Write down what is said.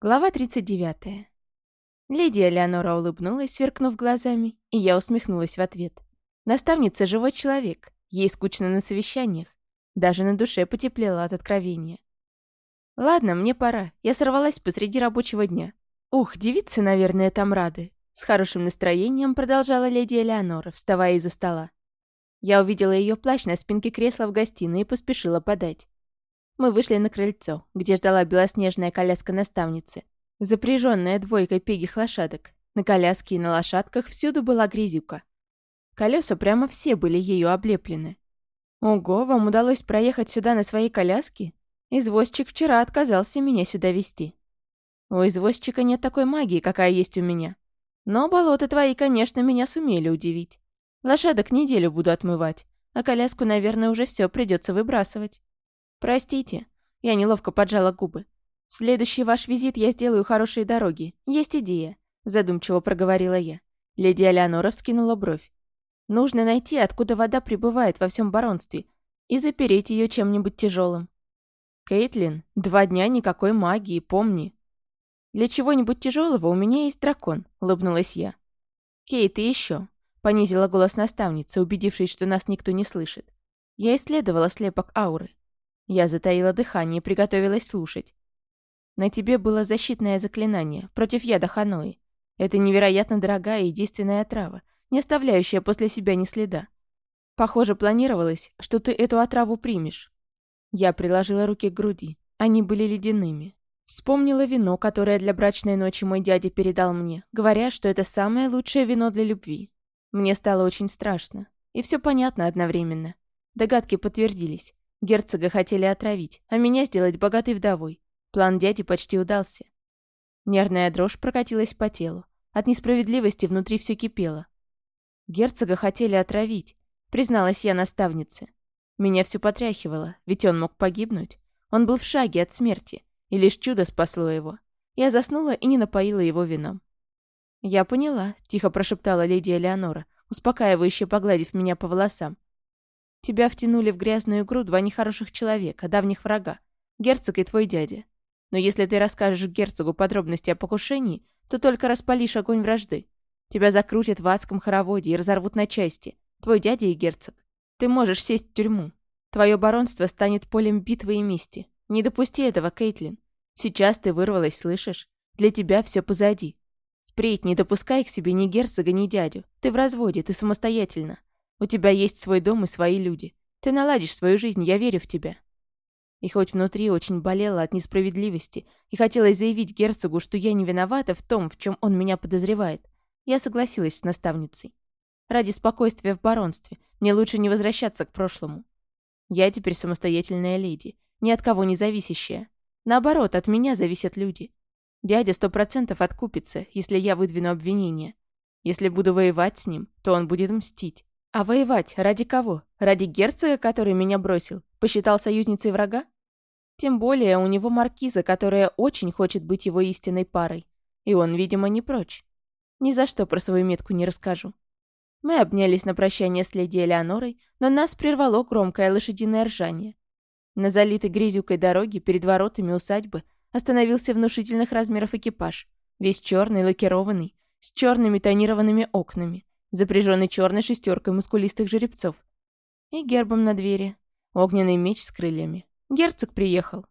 Глава 39. Леди Элеонора улыбнулась, сверкнув глазами, и я усмехнулась в ответ. Наставница — живой человек, ей скучно на совещаниях. Даже на душе потеплело от откровения. Ладно, мне пора. Я сорвалась посреди рабочего дня. Ух, девицы, наверное, там рады. С хорошим настроением продолжала леди Элеонора, вставая из-за стола. Я увидела ее плащ на спинке кресла в гостиной и поспешила подать. Мы вышли на крыльцо, где ждала белоснежная коляска наставницы, запряженная двойкой пегих лошадок. На коляске и на лошадках всюду была грязюка. Колеса прямо все были ею облеплены. Ого, вам удалось проехать сюда на своей коляске? Извозчик вчера отказался меня сюда вести. У извозчика нет такой магии, какая есть у меня. Но болота твои, конечно, меня сумели удивить. Лошадок неделю буду отмывать, а коляску, наверное, уже все придется выбрасывать. «Простите». Я неловко поджала губы. «В следующий ваш визит я сделаю хорошие дороги. Есть идея», — задумчиво проговорила я. Леди Алеонора вскинула бровь. «Нужно найти, откуда вода прибывает во всем баронстве, и запереть ее чем-нибудь тяжелым. «Кейтлин, два дня никакой магии, помни». «Для чего-нибудь тяжелого у меня есть дракон», — улыбнулась я. «Кейт, и еще», — понизила голос наставницы, убедившись, что нас никто не слышит. Я исследовала слепок ауры. Я затаила дыхание и приготовилась слушать. На тебе было защитное заклинание против яда ханои. Это невероятно дорогая и действенная отрава, не оставляющая после себя ни следа. Похоже, планировалось, что ты эту отраву примешь. Я приложила руки к груди. Они были ледяными. Вспомнила вино, которое для брачной ночи мой дядя передал мне, говоря, что это самое лучшее вино для любви. Мне стало очень страшно. И все понятно одновременно. Догадки подтвердились. Герцога хотели отравить, а меня сделать богатой вдовой. План дяди почти удался. Нервная дрожь прокатилась по телу. От несправедливости внутри все кипело. Герцога хотели отравить, призналась я наставнице. Меня все потряхивало, ведь он мог погибнуть. Он был в шаге от смерти, и лишь чудо спасло его. Я заснула и не напоила его вином. «Я поняла», — тихо прошептала леди Элеонора, успокаивающе погладив меня по волосам. Тебя втянули в грязную игру два нехороших человека, давних врага. Герцог и твой дядя. Но если ты расскажешь герцогу подробности о покушении, то только распалишь огонь вражды. Тебя закрутят в адском хороводе и разорвут на части. Твой дядя и герцог. Ты можешь сесть в тюрьму. Твое баронство станет полем битвы и мести. Не допусти этого, Кейтлин. Сейчас ты вырвалась, слышишь? Для тебя все позади. Впредь не допускай к себе ни герцога, ни дядю. Ты в разводе, ты самостоятельно. У тебя есть свой дом и свои люди. Ты наладишь свою жизнь, я верю в тебя». И хоть внутри очень болело от несправедливости и хотелось заявить герцогу, что я не виновата в том, в чем он меня подозревает, я согласилась с наставницей. Ради спокойствия в баронстве мне лучше не возвращаться к прошлому. Я теперь самостоятельная леди, ни от кого не зависящая. Наоборот, от меня зависят люди. Дядя сто процентов откупится, если я выдвину обвинение. Если буду воевать с ним, то он будет мстить. А воевать ради кого? Ради герцога, который меня бросил? Посчитал союзницей врага? Тем более у него маркиза, которая очень хочет быть его истинной парой. И он, видимо, не прочь. Ни за что про свою метку не расскажу. Мы обнялись на прощание с леди Элеонорой, но нас прервало громкое лошадиное ржание. На залитой грязюкой дороге перед воротами усадьбы остановился внушительных размеров экипаж, весь черный, лакированный, с черными тонированными окнами запряженный черной шестеркой мускулистых жеребцов. И гербом на двери. Огненный меч с крыльями. Герцог приехал.